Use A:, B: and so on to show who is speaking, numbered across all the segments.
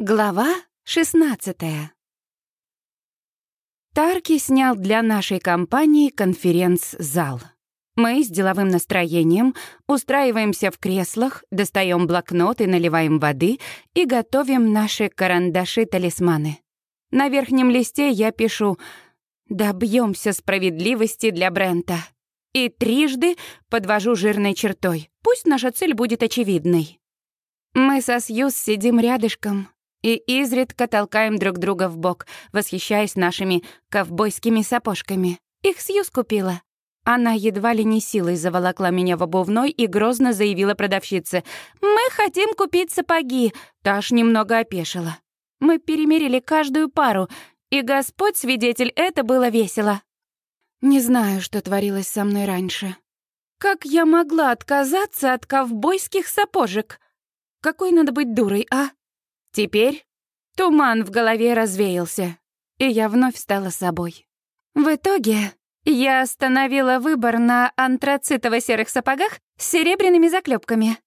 A: Глава 16 Тарки снял для нашей компании конференц-зал. Мы с деловым настроением устраиваемся в креслах, достаем блокноты, наливаем воды и готовим наши карандаши-талисманы. На верхнем листе я пишу «Добьемся справедливости для Брента». И трижды подвожу жирной чертой. Пусть наша цель будет очевидной. Мы со Сьюз сидим рядышком, и изредка толкаем друг друга в бок, восхищаясь нашими ковбойскими сапожками. Их Сьюз купила. Она едва ли не силой заволокла меня в обувной и грозно заявила продавщице. «Мы хотим купить сапоги!» Таш немного опешила. Мы перемерили каждую пару, и Господь свидетель, это было весело. Не знаю, что творилось со мной раньше. Как я могла отказаться от ковбойских сапожек? Какой надо быть дурой, а? Теперь туман в голове развеялся, и я вновь стала собой. В итоге я остановила выбор на антрацитово-серых сапогах с серебряными заклепками.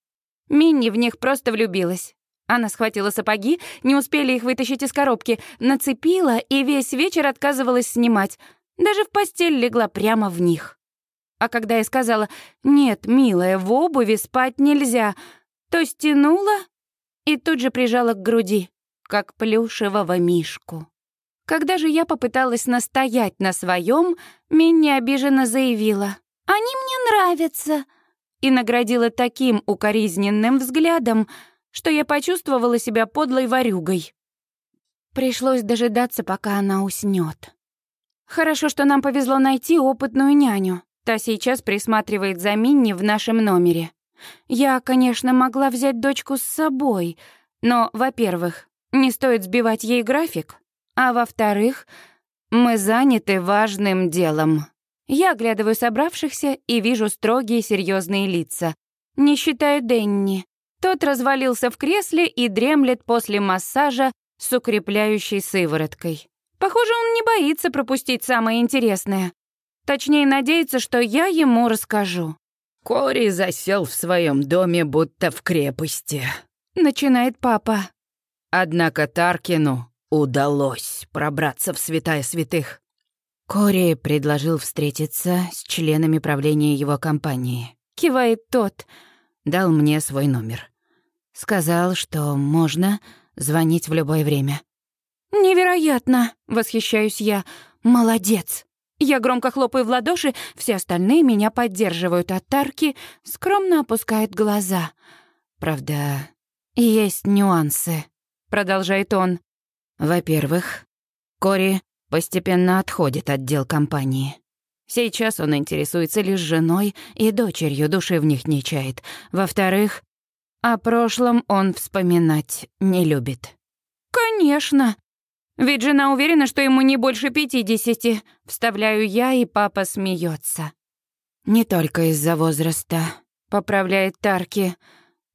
A: Минни в них просто влюбилась. Она схватила сапоги, не успели их вытащить из коробки, нацепила и весь вечер отказывалась снимать. Даже в постель легла прямо в них. А когда я сказала «Нет, милая, в обуви спать нельзя», то стянула и тут же прижала к груди, как плюшевого мишку. Когда же я попыталась настоять на своем, Минни обиженно заявила «Они мне нравятся» и наградила таким укоризненным взглядом, что я почувствовала себя подлой ворюгой. Пришлось дожидаться, пока она уснет. Хорошо, что нам повезло найти опытную няню. Та сейчас присматривает за Минни в нашем номере. Я, конечно, могла взять дочку с собой, но, во-первых, не стоит сбивать ей график, а во-вторых, мы заняты важным делом. Я оглядываю собравшихся и вижу строгие серьезные лица. Не считая Денни. Тот развалился в кресле и дремлет после массажа с укрепляющей сывороткой. Похоже, он не боится пропустить самое интересное. Точнее, надеется, что я ему расскажу.
B: Кори засел в своем доме, будто в крепости.
A: Начинает папа.
B: Однако Таркину удалось пробраться в святая святых.
A: Кори предложил встретиться с членами правления его компании. Кивает тот.
B: Дал мне свой номер.
A: Сказал, что можно звонить в любое время. «Невероятно!» — восхищаюсь я. «Молодец!» Я громко хлопаю в ладоши, все остальные меня поддерживают, а Тарки скромно опускает глаза. «Правда, есть нюансы», — продолжает он. «Во-первых, Кори постепенно отходит от дел компании. Сейчас он интересуется лишь женой и дочерью, души в них не чает. Во-вторых, о прошлом он вспоминать не любит». «Конечно», ведь жена уверена, что ему не больше пятидесяти. Вставляю я, и папа смеется. Не только из-за возраста, поправляет Тарки.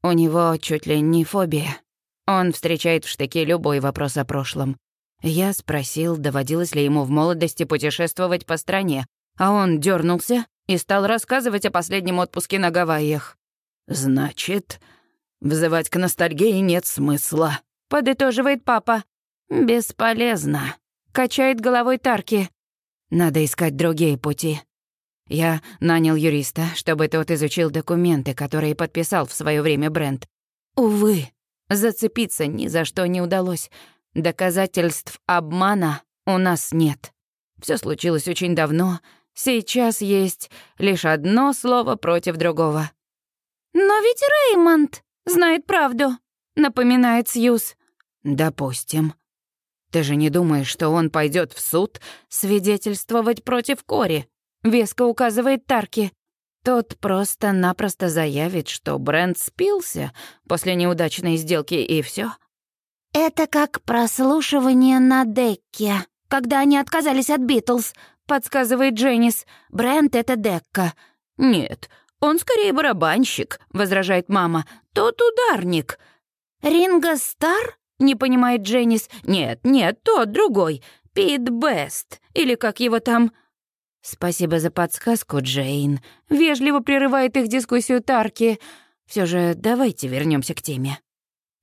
A: У него чуть ли не фобия. Он встречает в штыке любой вопрос о прошлом. Я спросил, доводилось ли ему в молодости путешествовать по стране, а он дернулся и стал рассказывать о последнем отпуске на Гавайях.
B: «Значит, взывать к ностальгии нет смысла», —
A: подытоживает папа. «Бесполезно», — качает головой Тарки. «Надо искать другие пути». Я нанял юриста, чтобы тот изучил документы, которые подписал в свое время Брент. Увы, зацепиться ни за что не удалось. Доказательств обмана у нас нет. Все случилось очень давно. Сейчас есть лишь одно слово против другого. «Но ведь Реймонд знает правду», — напоминает Сьюз. «Допустим. Ты же не думаешь, что он пойдет в суд свидетельствовать против Кори?» Веско указывает Тарки. Тот просто-напросто заявит, что Брент спился после неудачной сделки, и все. «Это как прослушивание на Декке, когда они отказались от Битлз», — подсказывает Дженнис. «Брент — это Декка». «Нет, он скорее барабанщик», — возражает мама. «Тот ударник». «Ринго Стар?» Не понимает Дженнис. Нет, нет, тот другой. Пит Бест. Или как его там... Спасибо за подсказку, Джейн. Вежливо прерывает их дискуссию Тарки. Все же давайте вернемся к теме.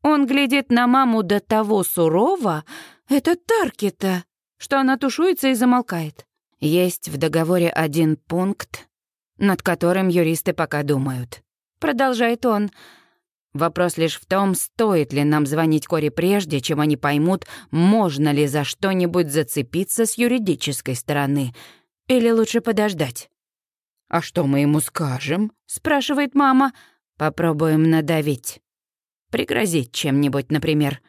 A: Он глядит на маму до того сурово, это Таркита, что она тушуется и замолкает. Есть в договоре один пункт, над которым юристы пока думают. Продолжает он. Вопрос лишь в том, стоит ли нам звонить Кори прежде, чем они поймут, можно ли за что-нибудь зацепиться с юридической стороны, или лучше подождать. «А что мы ему скажем?» — спрашивает мама. «Попробуем надавить. Пригрозить чем-нибудь, например».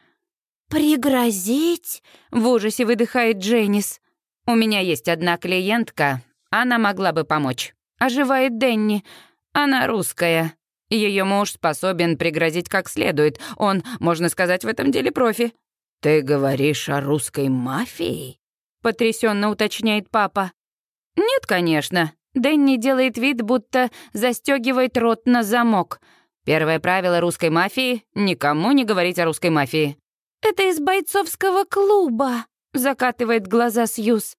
C: «Пригрозить?»
A: — в ужасе выдыхает Дженнис. «У меня есть одна клиентка, она могла бы помочь». Оживает Денни. Она русская. Ее муж способен пригрозить как следует. Он, можно сказать, в этом деле профи. «Ты говоришь о русской мафии?» — потрясенно уточняет папа. «Нет, конечно. Дэнни делает вид, будто застегивает рот на замок. Первое правило русской мафии — никому не говорить о русской мафии.
C: «Это из бойцовского клуба», — закатывает глаза Сьюз.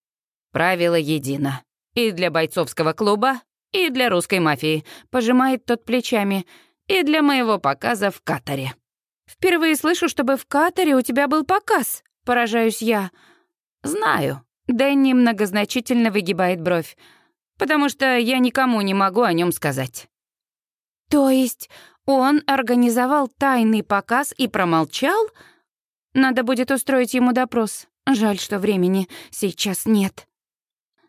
A: Правило едино. И для бойцовского клуба, и для русской мафии. Пожимает тот плечами. И для моего показа в Катаре. «Впервые слышу, чтобы в Катаре у тебя был показ», — поражаюсь я. «Знаю». Дэнни многозначительно выгибает бровь потому что я никому не могу о нем сказать».
C: «То есть он организовал тайный показ и промолчал? Надо будет устроить ему допрос. Жаль, что времени сейчас нет».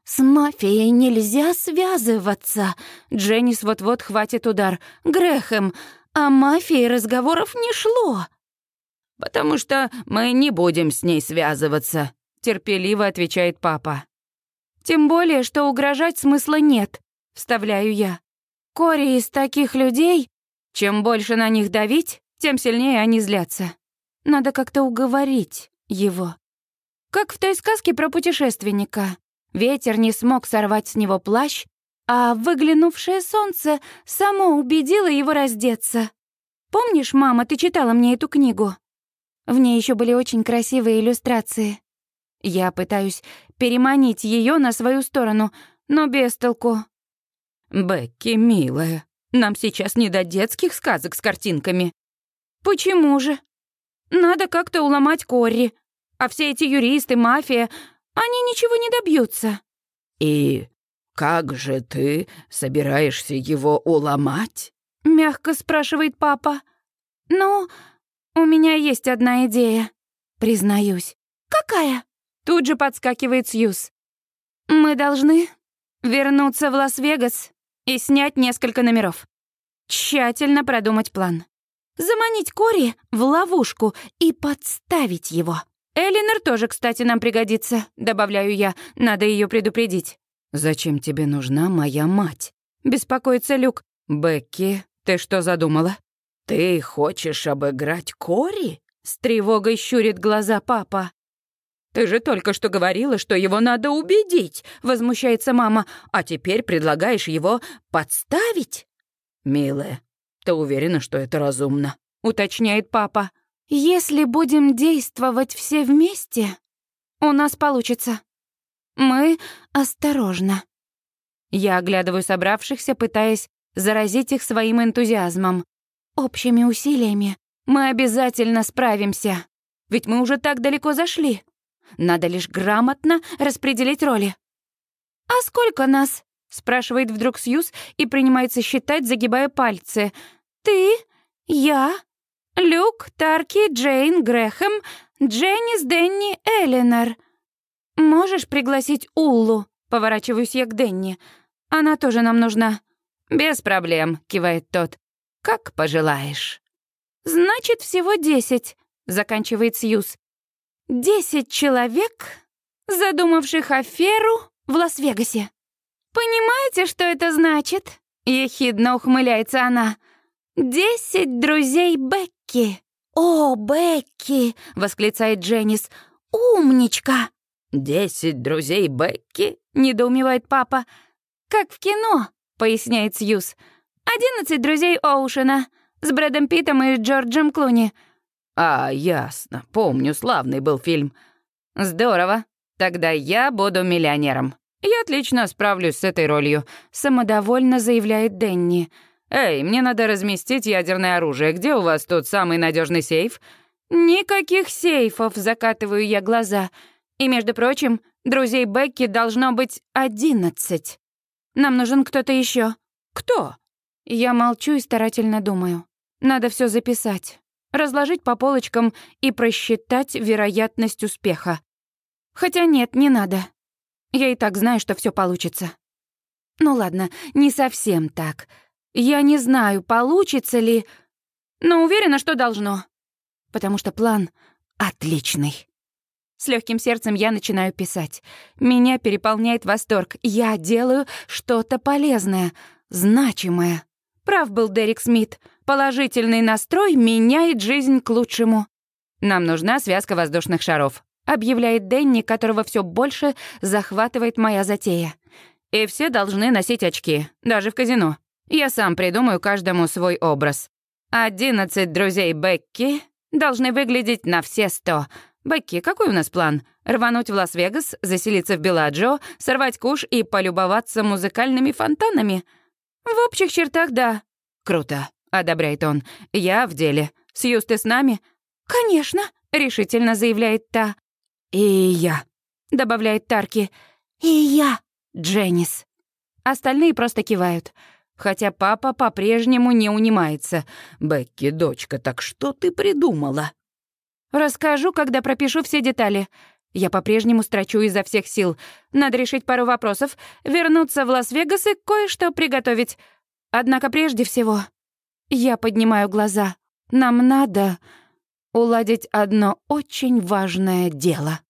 C: «С мафией нельзя связываться!» Дженнис вот-вот хватит удар. «Грехем, о мафии разговоров не шло!»
A: «Потому что мы не будем с ней связываться», — терпеливо отвечает папа.
C: Тем более, что угрожать смысла нет, вставляю я. Кори из таких людей, чем больше на них давить, тем сильнее они злятся. Надо как-то уговорить его. Как в той сказке про путешественника. Ветер не смог сорвать с него плащ, а выглянувшее солнце само убедило его раздеться. Помнишь, мама, ты читала мне эту книгу? В ней еще были очень красивые иллюстрации. Я пытаюсь переманить ее на свою сторону, но без толку.
A: «Бекки, милая, нам сейчас не до детских сказок с картинками».
C: «Почему же? Надо как-то уломать Корри. А все эти юристы, мафия, они ничего не добьются».
B: «И как же ты собираешься его уломать?»
C: — мягко спрашивает папа. «Ну, у меня есть одна идея, признаюсь». «Какая?» Тут же подскакивает Сьюз. «Мы должны вернуться в Лас-Вегас и снять несколько номеров. Тщательно продумать план. Заманить Кори в ловушку и подставить его. Элинор тоже, кстати, нам пригодится, добавляю я. Надо ее предупредить.
A: «Зачем тебе нужна моя мать?» — беспокоится Люк. «Бекки, ты что задумала?»
B: «Ты хочешь обыграть Кори?»
A: — с тревогой щурит глаза папа. «Ты же только что говорила, что его надо убедить», — возмущается мама. «А теперь предлагаешь его подставить?»
B: «Милая, ты уверена, что это разумно?»
A: — уточняет папа.
C: «Если будем действовать все вместе, у нас получится. Мы осторожно».
A: Я оглядываю собравшихся, пытаясь заразить их своим энтузиазмом.
C: «Общими усилиями мы обязательно справимся, ведь мы уже так далеко зашли». Надо лишь грамотно распределить роли. «А сколько нас?» — спрашивает вдруг Сьюз и принимается считать, загибая пальцы. «Ты, я, Люк, Тарки, Джейн, Грэхэм, Дженнис, Денни, Эленор. Можешь пригласить Уллу?» — поворачиваюсь я к Денни. «Она тоже нам нужна».
A: «Без проблем», — кивает тот. «Как пожелаешь».
C: «Значит, всего десять», — заканчивает Сьюз. Десять человек, задумавших аферу в Лас-Вегасе. Понимаете, что это значит? Ехидно ухмыляется она. Десять друзей Бекки. О, Бекки! восклицает Дженнис. Умничка!
B: Десять друзей Бекки?
C: недоумевает папа. Как в кино, поясняет Сьюз. Одиннадцать друзей Оушена с Брэдом Питтом и Джорджем Клуни.
B: «А, ясно. Помню, славный был фильм».
A: «Здорово. Тогда я буду миллионером. Я отлично справлюсь с этой ролью», — самодовольно заявляет Денни.
B: «Эй, мне надо разместить ядерное оружие. Где у вас тут самый надежный сейф?»
C: «Никаких сейфов», — закатываю я глаза. «И, между прочим, друзей Бекки должно быть одиннадцать. Нам нужен кто-то еще.
B: «Кто?»
C: Я молчу и старательно думаю. Надо все записать, разложить по полочкам и просчитать вероятность успеха. Хотя нет, не надо. Я и так знаю, что все получится. Ну ладно, не совсем так. Я не знаю, получится ли, но уверена, что должно. Потому что план отличный. С легким сердцем я начинаю писать. Меня переполняет восторг. Я делаю что-то полезное, значимое. Прав был Дерек Смит. Положительный настрой меняет жизнь к лучшему.
B: «Нам нужна связка воздушных шаров», —
C: объявляет Дэнни, которого все больше захватывает моя затея.
B: «И все должны носить очки, даже в казино. Я сам придумаю каждому свой образ. Одиннадцать друзей Бекки должны выглядеть на все сто. Бекки, какой у нас план? Рвануть в Лас-Вегас, заселиться в Беладжо, сорвать куш и полюбоваться музыкальными фонтанами?»
C: «В общих чертах, да».
B: «Круто», — одобряет он. «Я в деле. Сьюз, ты с нами?»
C: «Конечно», — решительно заявляет та.
B: «И я», — добавляет Тарки.
C: «И я»,
B: Дженнис.
C: Остальные просто кивают.
B: Хотя папа по-прежнему не унимается. «Бекки, дочка, так что ты придумала?»
C: «Расскажу, когда пропишу все детали. Я по-прежнему строчу изо всех сил. Надо решить пару вопросов, вернуться в Лас-Вегас и кое-что приготовить. Однако прежде всего я поднимаю глаза. Нам надо уладить одно очень важное дело.